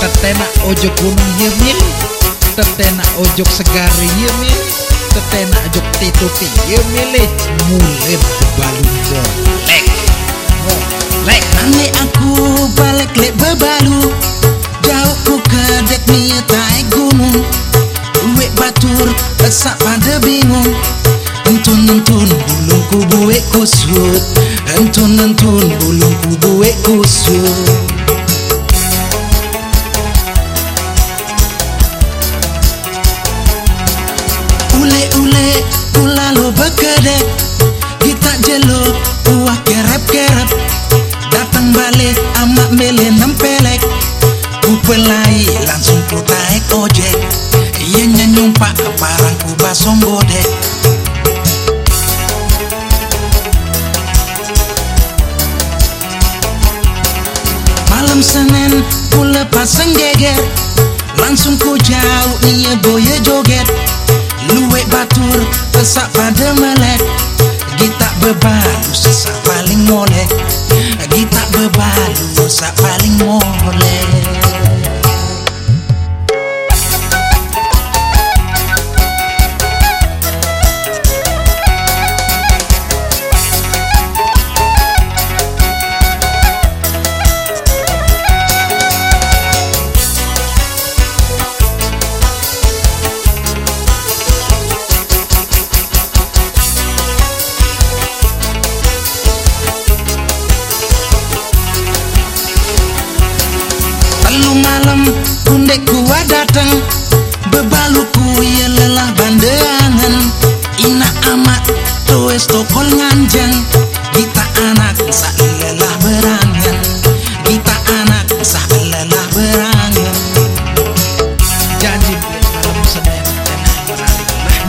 tetenak ojok gunung ye milih tetenak ojok segar ye milih tetenak ojok titupi ye milih. Mulim balung bolek bolek Ane aku balik lek bebalu. Jauh ku kedek niat naik gunung. Uwek batur esak pada bingung. Entun entun bulung ku buek kusut. Entun entun bulung ku buek kusut Ule ule ku lalu bekedek. Kita jelo uah kerep kerep Datang balik amak mele nempelek. Ku pelai langsung ku taek ojek. Iya nyanyumpak parang ku basong bodek Malam Senin ku lepas senggeger. Langsung ku jauh iya boya joget Luwek batur pesak pada melek. Gita bebalu sesak paling molek. Gita bebalu sesak paling molek toes tokol nganjang. Kita anak sak lelah berangan. Kita anak sak lelah berangan. Beli malam senin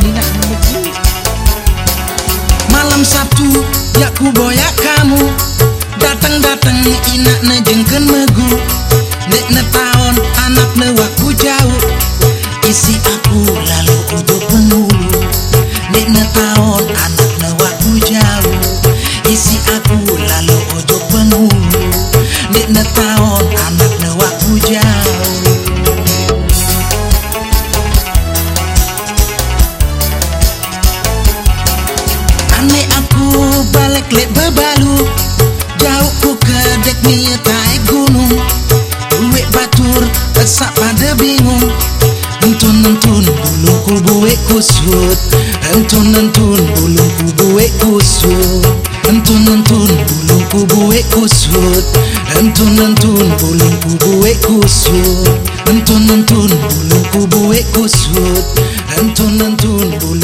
ninah memuji Malam Sabtu ya ku boyak kamu. Datang-datang inak nejengken megu. Nek ne taon anak ne waku jauh. Isi aku untuk penghulu Nek ne taon anak ne waku jauh Ane aku balik lek bebalu Jauh ku kedek naik gunung. Uwek batur esak pada bingung Entun entun bulung ku buek kusut. Entun entun bulung ku buek kusut. Entun entun bulung ku buek kusut Entun entun bulung ku buek kusut. Entun entun bulung ku buek kusut Entun entun bulung ku buek kusut